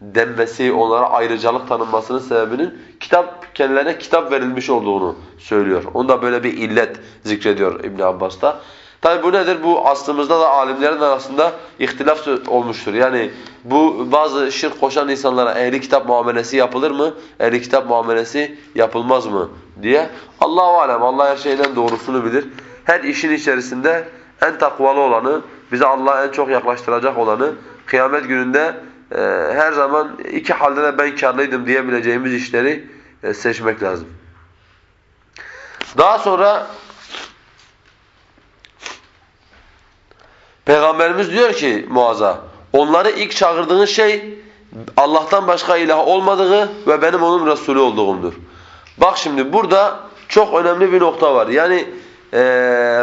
Speaker 1: denmesi, onlara ayrıcalık tanınmasının sebebinin kitap kendilerine kitap verilmiş olduğunu söylüyor. Onda böyle bir illet zikrediyor İbn Abbas da. Tabi bu nedir? Bu aslımızda da alimlerin arasında ihtilaf olmuştur. Yani bu bazı şirk koşan insanlara ehli kitap muamelesi yapılır mı? Ehli kitap muamelesi yapılmaz mı? diye. Allahu alem. Allah her şeyden doğrusunu bilir. Her işin içerisinde en takvalı olanı, bize Allah'a en çok yaklaştıracak olanı, kıyamet gününde e, her zaman iki halde de ben karlıydım diyebileceğimiz işleri e, seçmek lazım. Daha sonra Peygamberimiz diyor ki Muaz'a, onları ilk çağırdığın şey Allah'tan başka ilah olmadığı ve benim onun Resulü olduğumdur. Bak şimdi burada çok önemli bir nokta var. Yani e,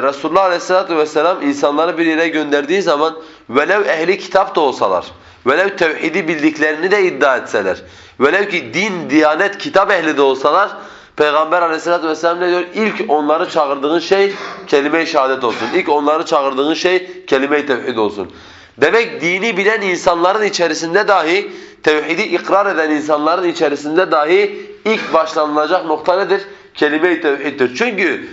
Speaker 1: Resulullah Aleyhisselatü Vesselam insanları bir yere gönderdiği zaman velev ehli kitap da olsalar, velev tevhidi bildiklerini de iddia etseler, velev ki din, diyanet, kitap ehli de olsalar Peygamber aleyhissalatü vesselam ne diyor? İlk onları çağırdığın şey kelime-i şehadet olsun. İlk onları çağırdığın şey kelime-i tevhid olsun. Demek dini bilen insanların içerisinde dahi, tevhidi ikrar eden insanların içerisinde dahi ilk başlanılacak nokta nedir? Kelime-i tevhiddir. Çünkü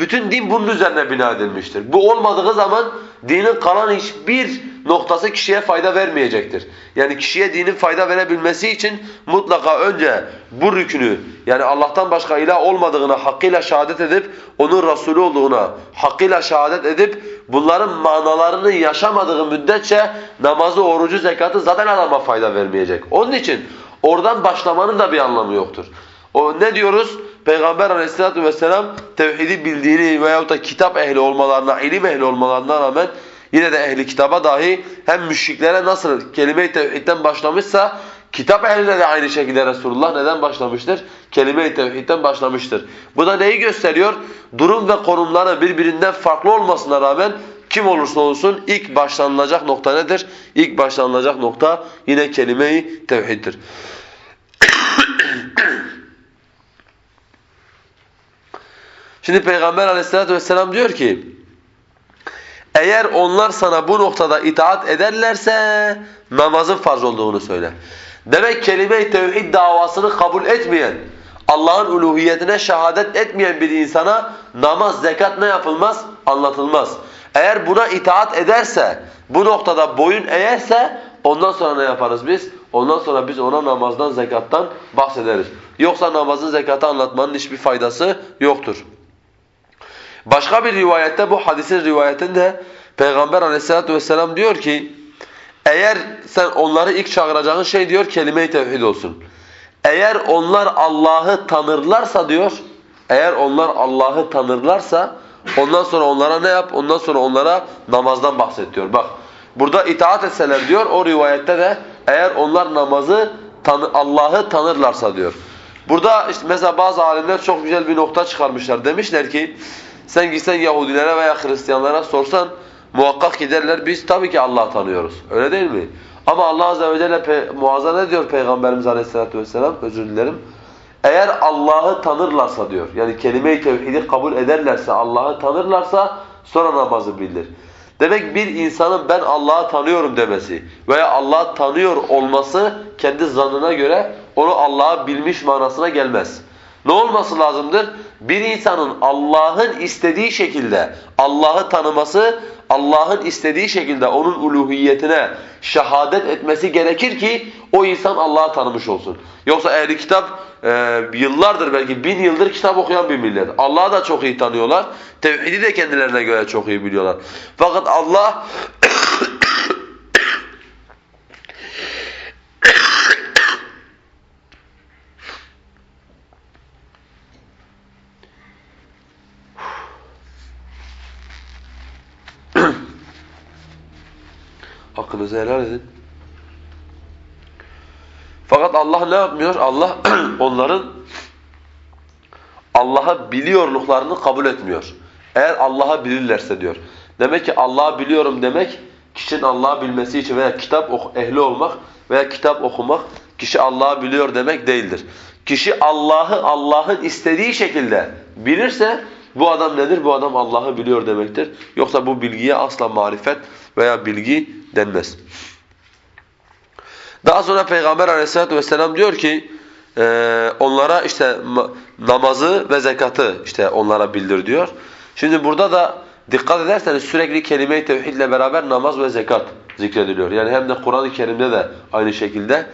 Speaker 1: bütün din bunun üzerine bina edilmiştir. Bu olmadığı zaman dinin kalan hiçbir noktası kişiye fayda vermeyecektir. Yani kişiye dinin fayda verebilmesi için mutlaka önce bu rükünü yani Allah'tan başka ilah olmadığına hakkıyla şehadet edip onun Resulü olduğuna hakkıyla şehadet edip bunların manalarını yaşamadığı müddetçe namazı, orucu, zekatı zaten adama fayda vermeyecek. Onun için oradan başlamanın da bir anlamı yoktur. O ne diyoruz? Peygamber aleyhissalatu vesselam tevhidi bildiğini veyahut da kitap ehli olmalarına, ilim ehli olmalarına rağmen yine de ehli kitaba dahi hem müşriklere nasıl kelime-i tevhidden başlamışsa kitap ehline de aynı şekilde Resulullah neden başlamıştır? Kelime-i tevhidden başlamıştır. Bu da neyi gösteriyor? Durum ve konumları birbirinden farklı olmasına rağmen kim olursa olsun ilk başlanılacak nokta nedir? İlk başlanılacak nokta yine kelime-i tevhiddir. Şimdi Peygamber aleyhissalatü vesselam diyor ki eğer onlar sana bu noktada itaat ederlerse namazın farz olduğunu söyle. Demek kelime-i tevhid davasını kabul etmeyen, Allah'ın uluhiyetine şehadet etmeyen bir insana namaz, zekat ne yapılmaz? Anlatılmaz. Eğer buna itaat ederse, bu noktada boyun eğerse ondan sonra ne yaparız biz? Ondan sonra biz ona namazdan, zekattan bahsederiz. Yoksa namazın, zekatı anlatmanın hiçbir faydası yoktur. Başka bir rivayette bu hadisin rivayetinde Peygamber aleyhissalatu vesselam diyor ki eğer sen onları ilk çağıracağın şey diyor kelime-i tevhid olsun. Eğer onlar Allah'ı tanırlarsa diyor eğer onlar Allah'ı tanırlarsa ondan sonra onlara ne yap? Ondan sonra onlara namazdan bahset diyor. Bak burada itaat etseler diyor o rivayette de eğer onlar namazı Allah'ı tanırlarsa diyor. Burada işte mesela bazı alimler çok güzel bir nokta çıkarmışlar. Demişler ki sen gitsen Yahudilere veya Hristiyanlara sorsan muhakkak giderler biz tabii ki Allah'ı tanıyoruz. Öyle değil mi? Ama Allah Azze ve Celle Muaz'a ne diyor Peygamberimiz Aleyhisselatü Vesselam? Özür dilerim. Eğer Allah'ı tanırlarsa diyor, yani kelime-i tevhidi kabul ederlerse, Allah'ı tanırlarsa sonra namazı bildir. Demek bir insanın ben Allah'ı tanıyorum demesi veya Allah'ı tanıyor olması kendi zannına göre onu Allah'ı bilmiş manasına gelmez. Ne olması lazımdır? Bir insanın Allah'ın istediği şekilde Allah'ı tanıması, Allah'ın istediği şekilde onun uluhiyetine şehadet etmesi gerekir ki o insan Allah'ı tanımış olsun. Yoksa ehli kitap e, yıllardır belki bin yıldır kitap okuyan bir millet. Allah'ı da çok iyi tanıyorlar. Tevhidi de kendilerine göre çok iyi biliyorlar. Fakat Allah Hakkınızı helal edin. Fakat Allah ne yapmıyor? Allah onların Allah'ı biliyorluklarını kabul etmiyor. Eğer Allah'ı bilirlerse diyor. Demek ki Allah'ı biliyorum demek kişinin Allah'ı bilmesi için veya kitap ehli olmak veya kitap okumak kişi Allah'ı biliyor demek değildir. Kişi Allah'ı Allah'ın istediği şekilde bilirse bu adam nedir? Bu adam Allah'ı biliyor demektir. Yoksa bu bilgiye asla marifet veya bilgi denmez. Daha sonra Peygamber aleyhissalatu vesselam diyor ki e, onlara işte namazı ve zekatı işte onlara bildir diyor. Şimdi burada da dikkat ederseniz sürekli kelime-i tevhidle beraber namaz ve zekat zikrediliyor. Yani hem de Kur'an-ı Kerim'de de aynı şekilde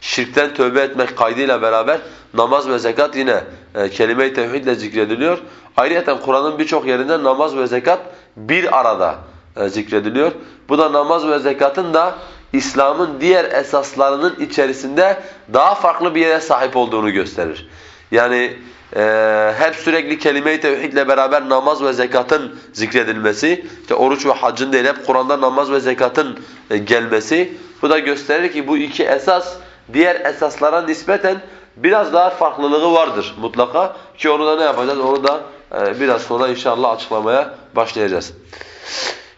Speaker 1: şirkten tövbe etmek kaydıyla beraber namaz ve zekat yine e, kelime-i tevhidle zikrediliyor. Ayrıca Kur'an'ın birçok yerinde namaz ve zekat bir arada e, zikrediliyor. Bu da namaz ve zekatın da İslam'ın diğer esaslarının içerisinde daha farklı bir yere sahip olduğunu gösterir. Yani e, hep sürekli kelime-i tevhidle beraber namaz ve zekatın zikredilmesi, işte oruç ve haccın değil hep Kur'an'da namaz ve zekatın e, gelmesi bu da gösterir ki bu iki esas diğer esaslara nispeten biraz daha farklılığı vardır mutlaka ki onu da ne yapacağız onu da biraz sonra inşallah açıklamaya başlayacağız.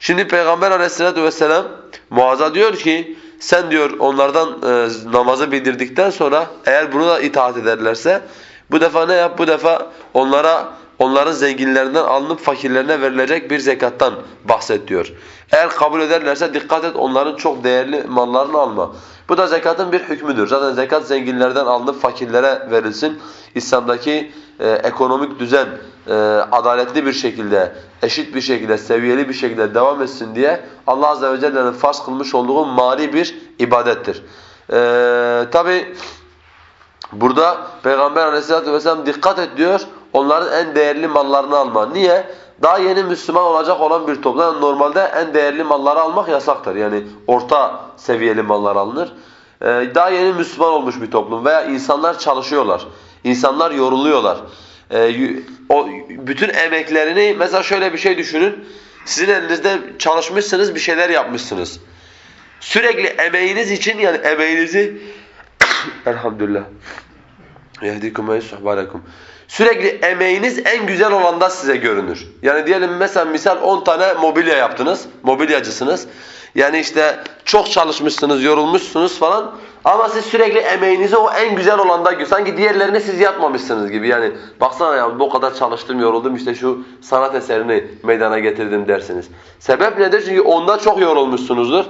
Speaker 1: Şimdi Peygamber aleyhissalatu vesselam Muaz'a diyor ki sen diyor onlardan e, namazı bildirdikten sonra eğer bunu da itaat ederlerse bu defa ne yap? Bu defa onlara onların zenginlerinden alınıp fakirlerine verilecek bir zekattan bahset diyor. Eğer kabul ederlerse dikkat et onların çok değerli mallarını alma. Bu da zekatın bir hükmüdür. Zaten zekat zenginlerden alınıp fakirlere verilsin. İslam'daki e, ekonomik düzen e, adaletli bir şekilde, eşit bir şekilde, seviyeli bir şekilde devam etsin diye Allah Azze ve Celle'nin farz kılmış olduğu mali bir ibadettir. E, Tabi burada Peygamber Aleyhisselatü vesselam dikkat et diyor, onların en değerli mallarını alma. Niye? Daha yeni Müslüman olacak olan bir toplumda normalde en değerli malları almak yasaktır. Yani orta seviyeli mallar alınır. Ee, daha yeni Müslüman olmuş bir toplum veya insanlar çalışıyorlar. İnsanlar yoruluyorlar. Ee, o bütün emeklerini mesela şöyle bir şey düşünün. Sizin elinizde çalışmışsınız, bir şeyler yapmışsınız. Sürekli emeğiniz için yani emeğinizi elhamdülillah yehdikum ve yusuhbarakum. Sürekli emeğiniz en güzel olanda size görünür. Yani diyelim mesela misal 10 tane mobilya yaptınız, mobilyacısınız. Yani işte çok çalışmışsınız, yorulmuşsunuz falan. Ama siz sürekli emeğinizi o en güzel olanda sanki diğerlerini siz yapmamışsınız gibi. Yani baksana ya bu kadar çalıştım, yoruldum işte şu sanat eserini meydana getirdim dersiniz. Sebep nedir? Çünkü onda çok yorulmuşsunuzdur.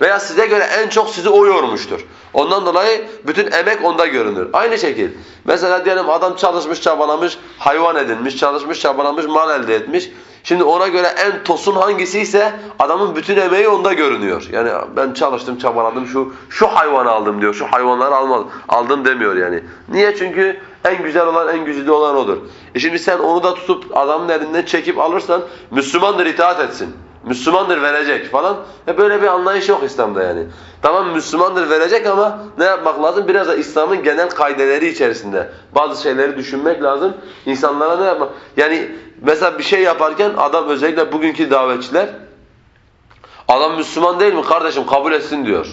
Speaker 1: Veya size göre en çok sizi o yormuştur. Ondan dolayı bütün emek onda görünür. Aynı şekil. Mesela diyelim adam çalışmış, çabalamış, hayvan edinmiş, çalışmış, çabalamış, mal elde etmiş. Şimdi ona göre en tosun hangisi ise adamın bütün emeği onda görünüyor. Yani ben çalıştım, çabaladım, şu şu hayvanı aldım diyor. Şu hayvanları almadım, aldım demiyor yani. Niye? Çünkü en güzel olan, en güzide olan odur. E şimdi sen onu da tutup adamın elinden çekip alırsan Müslümandır itaat etsin. Müslümandır verecek falan. E böyle bir anlayış yok İslam'da yani. Tamam Müslümandır verecek ama ne yapmak lazım? Biraz da İslam'ın genel kaideleri içerisinde bazı şeyleri düşünmek lazım. İnsanlara ne yapmak? Yani mesela bir şey yaparken adam özellikle bugünkü davetçiler adam Müslüman değil mi kardeşim kabul etsin diyor.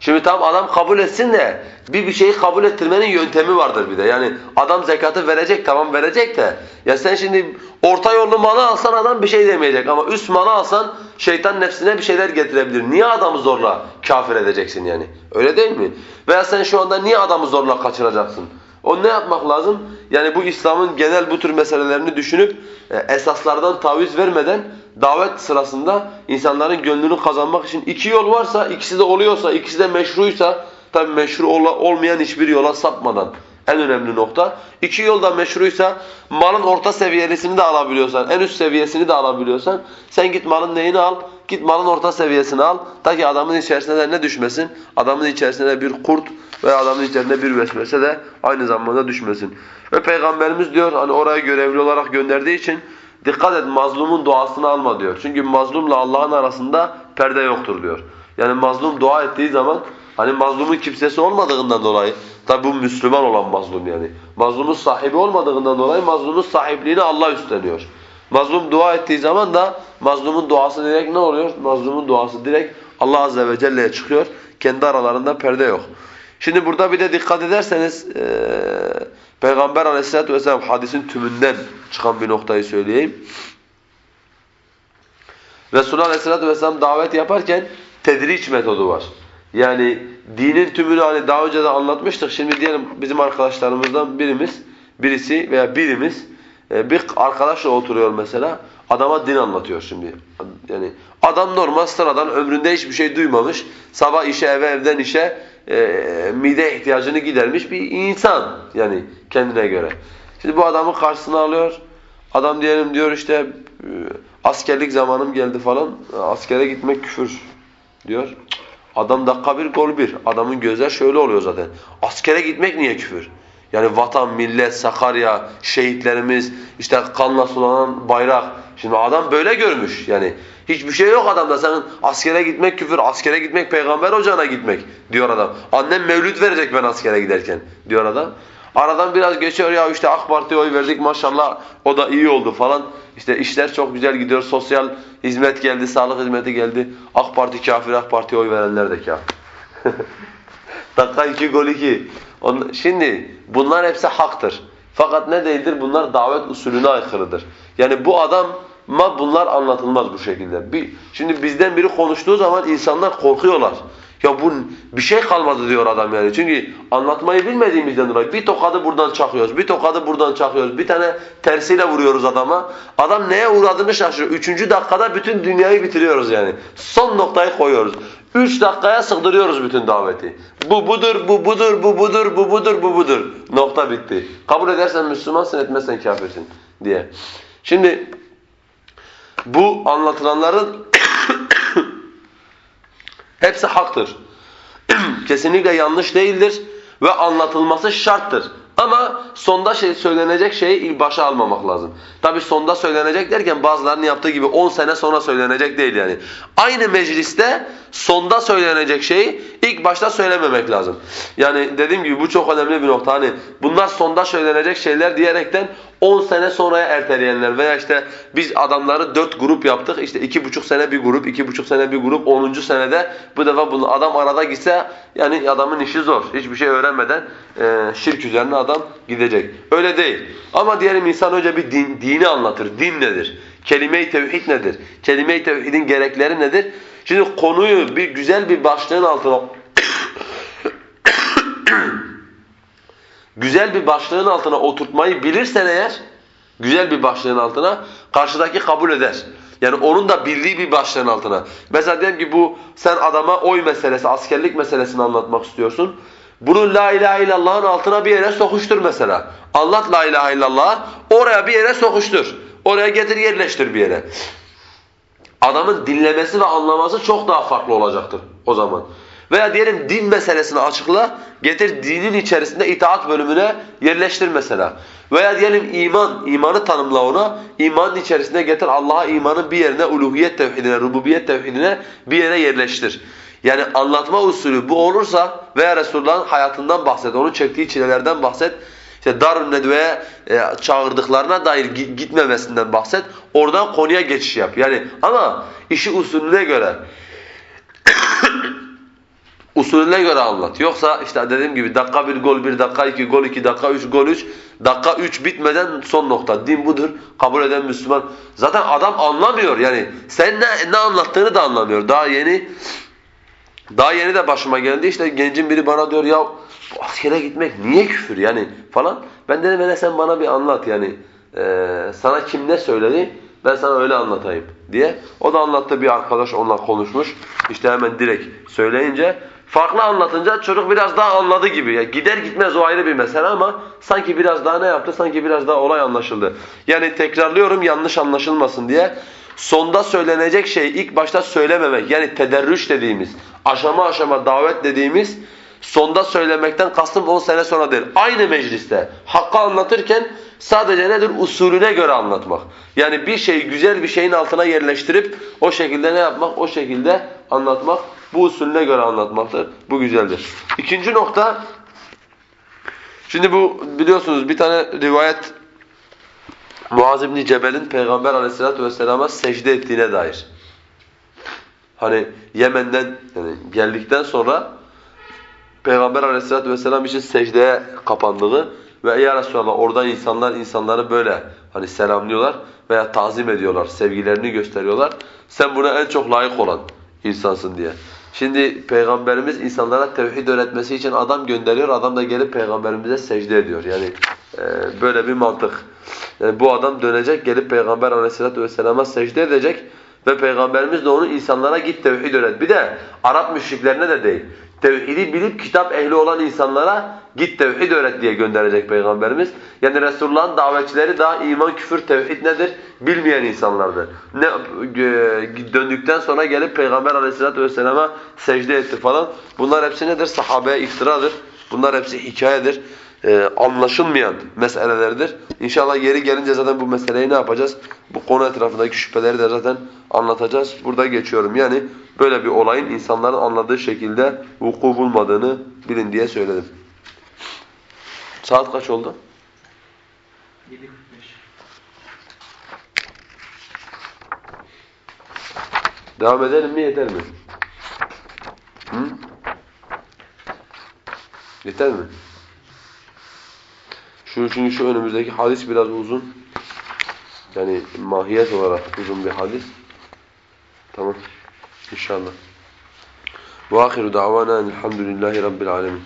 Speaker 1: Şimdi tam adam kabul etsin de bir bir şeyi kabul ettirmenin yöntemi vardır bir de. Yani adam zekatı verecek tamam verecek de ya sen şimdi orta yollu malı alsan adam bir şey demeyecek ama üst malı alsan şeytan nefsine bir şeyler getirebilir. Niye adamı zorla kafir edeceksin yani? Öyle değil mi? Veya sen şu anda niye adamı zorla kaçıracaksın? O ne yapmak lazım? Yani bu İslam'ın genel bu tür meselelerini düşünüp e, esaslardan taviz vermeden davet sırasında insanların gönlünü kazanmak için iki yol varsa, ikisi de oluyorsa, ikisi de meşruysa, tabi meşru ola- olmayan hiçbir yola sapmadan en önemli nokta. İki yol da meşruysa, malın orta seviyesini de alabiliyorsan, en üst seviyesini de alabiliyorsan, sen git malın neyini al, git malın orta seviyesini al. Ta ki adamın içerisine de ne düşmesin? Adamın içerisine bir kurt ve adamın içerisinde bir vesvese de aynı zamanda düşmesin. Ve Peygamberimiz diyor, hani oraya görevli olarak gönderdiği için, Dikkat et mazlumun duasını alma diyor. Çünkü mazlumla Allah'ın arasında perde yoktur diyor. Yani mazlum dua ettiği zaman hani mazlumun kimsesi olmadığından dolayı tabi bu Müslüman olan mazlum yani. Mazlumun sahibi olmadığından dolayı mazlumun sahipliğini Allah üstleniyor. Mazlum dua ettiği zaman da mazlumun duası direkt ne oluyor? Mazlumun duası direkt Allah azze ve celle'ye çıkıyor. Kendi aralarında perde yok. Şimdi burada bir de dikkat ederseniz eee Peygamber aleyhissalatu vesselam hadisin tümünden çıkan bir noktayı söyleyeyim. Resulullah aleyhissalatu vesselam davet yaparken tedriç metodu var. Yani dinin tümünü hani daha önce de anlatmıştık. Şimdi diyelim bizim arkadaşlarımızdan birimiz, birisi veya birimiz e, bir arkadaşla oturuyor mesela. Adama din anlatıyor şimdi. Yani adam normal sıradan ömründe hiçbir şey duymamış. Sabah işe eve evden işe e, mide ihtiyacını gidermiş bir insan yani kendine göre. Şimdi bu adamı karşısına alıyor. Adam diyelim diyor işte e, askerlik zamanım geldi falan. Askere gitmek küfür diyor. Adam dakika bir gol bir. Adamın gözler şöyle oluyor zaten. Askere gitmek niye küfür? Yani vatan, millet, Sakarya, şehitlerimiz, işte kanla sulanan bayrak. Şimdi adam böyle görmüş yani. Hiçbir şey yok adamda. Sen askere gitmek küfür, askere gitmek peygamber ocağına gitmek diyor adam. Annem mevlüt verecek ben askere giderken diyor adam. Aradan biraz geçiyor ya işte AK Parti'ye oy verdik maşallah o da iyi oldu falan. İşte işler çok güzel gidiyor. Sosyal hizmet geldi, sağlık hizmeti geldi. AK Parti kafir, AK Parti'ye oy verenler de kafir. Dakika iki gol iki. Şimdi bunlar hepsi haktır. Fakat ne değildir? Bunlar davet usulüne aykırıdır. Yani bu adama bunlar anlatılmaz bu şekilde. Bir, şimdi bizden biri konuştuğu zaman insanlar korkuyorlar. Ya bu bir şey kalmadı diyor adam yani. Çünkü anlatmayı bilmediğimizden dolayı bir tokadı buradan çakıyoruz, bir tokadı buradan çakıyoruz. Bir tane tersiyle vuruyoruz adama. Adam neye uğradığını şaşırıyor. Üçüncü dakikada bütün dünyayı bitiriyoruz yani. Son noktayı koyuyoruz. Üç dakikaya sığdırıyoruz bütün daveti. Bu budur, bu budur, bu budur, bu budur, bu budur. Nokta bitti. Kabul edersen Müslümansın, etmezsen kafirsin diye. Şimdi bu anlatılanların hepsi haktır. Kesinlikle yanlış değildir ve anlatılması şarttır. Ama sonda şey söylenecek şeyi başa almamak lazım. Tabi sonda söylenecek derken bazılarının yaptığı gibi 10 sene sonra söylenecek değil yani. Aynı mecliste sonda söylenecek şeyi ilk başta söylememek lazım. Yani dediğim gibi bu çok önemli bir nokta. Hani bunlar sonda söylenecek şeyler diyerekten 10 sene sonraya erteleyenler veya işte biz adamları 4 grup yaptık. İşte 2,5 sene bir grup, 2,5 sene bir grup, 10. senede bu defa bunu adam arada gitse yani adamın işi zor. Hiçbir şey öğrenmeden e, şirk üzerine adam gidecek. Öyle değil. Ama diyelim insan önce bir din, dini anlatır. Din nedir? Kelime-i tevhid nedir? Kelime-i tevhidin gerekleri nedir? Şimdi konuyu bir güzel bir başlığın altına güzel bir başlığın altına oturtmayı bilirsen eğer, güzel bir başlığın altına karşıdaki kabul eder. Yani onun da bildiği bir başlığın altına. Mesela diyelim ki bu sen adama oy meselesi, askerlik meselesini anlatmak istiyorsun. Bunu la ilahe illallah'ın altına bir yere sokuştur mesela. Anlat la ilahe illallah, oraya bir yere sokuştur. Oraya getir yerleştir bir yere. Adamın dinlemesi ve anlaması çok daha farklı olacaktır o zaman. Veya diyelim din meselesini açıkla, getir dinin içerisinde itaat bölümüne yerleştir mesela. Veya diyelim iman, imanı tanımla ona, imanın içerisinde getir Allah'a imanın bir yerine, uluhiyet tevhidine, rububiyet tevhidine bir yere yerleştir. Yani anlatma usulü bu olursa veya Resulullah'ın hayatından bahset, onun çektiği çilelerden bahset, işte Darun Nedve'ye e, çağırdıklarına dair gitmemesinden bahset. Oradan konuya geçiş yap. Yani ama işi usulüne göre usulüne göre anlat. Yoksa işte dediğim gibi dakika bir gol bir dakika iki gol iki dakika üç gol üç dakika üç bitmeden son nokta. Din budur. Kabul eden Müslüman. Zaten adam anlamıyor yani. Sen ne, ne anlattığını da anlamıyor. Daha yeni daha yeni de başıma geldi işte gencin biri bana diyor ya bu askere gitmek niye küfür yani falan. Ben dedim hele sen bana bir anlat yani Ee, sana kim ne söyledi ben sana öyle anlatayım diye. O da anlattı bir arkadaş onunla konuşmuş. İşte hemen direkt söyleyince farklı anlatınca çocuk biraz daha anladı gibi. Ya gider gitmez o ayrı bir mesele ama sanki biraz daha ne yaptı? Sanki biraz daha olay anlaşıldı. Yani tekrarlıyorum yanlış anlaşılmasın diye. Sonda söylenecek şey ilk başta söylememek yani tederrüş dediğimiz, aşama aşama davet dediğimiz sonda söylemekten kastım 10 sene sonra değil. Aynı mecliste hakkı anlatırken sadece nedir? Usulüne göre anlatmak. Yani bir şeyi güzel bir şeyin altına yerleştirip o şekilde ne yapmak? O şekilde anlatmak. Bu usulüne göre anlatmaktır. Bu güzeldir. İkinci nokta Şimdi bu biliyorsunuz bir tane rivayet Muaz İbni Cebel'in Peygamber aleyhissalatu vesselama secde ettiğine dair. Hani Yemen'den yani geldikten sonra Peygamber aleyhissalatu vesselam için secdeye kapandığı ve ya Resulallah orada insanlar insanları böyle hani selamlıyorlar veya tazim ediyorlar, sevgilerini gösteriyorlar. Sen buna en çok layık olan insansın diye. Şimdi Peygamberimiz insanlara tevhid öğretmesi için adam gönderiyor, adam da gelip Peygamberimize secde ediyor. Yani böyle bir mantık. Yani bu adam dönecek, gelip Peygamber aleyhissalatu vesselama secde edecek ve Peygamberimiz de onu insanlara git tevhid öğret. Bir de Arap müşriklerine de değil. Tevhidi bilip kitap ehli olan insanlara git tevhid öğret diye gönderecek Peygamberimiz. Yani Resulullah'ın davetçileri daha iman, küfür, tevhid nedir bilmeyen insanlardır. Ne, e, döndükten sonra gelip Peygamber aleyhissalatu vesselama secde etti falan. Bunlar hepsi nedir? Sahabeye iftiradır. Bunlar hepsi hikayedir. Ee, anlaşılmayan meselelerdir. İnşallah yeri gelince zaten bu meseleyi ne yapacağız? Bu konu etrafındaki şüpheleri de zaten anlatacağız. Burada geçiyorum. Yani böyle bir olayın insanların anladığı şekilde vuku bulmadığını bilin diye söyledim. Saat kaç oldu?
Speaker 2: 7.45.
Speaker 1: Devam edelim mi yeter mi? Hı? Yeter mi? Şu çünkü şu önümüzdeki hadis biraz uzun. Yani mahiyet olarak uzun bir hadis. Tamam. İnşallah. Ve ahiru davana elhamdülillahi rabbil alemin.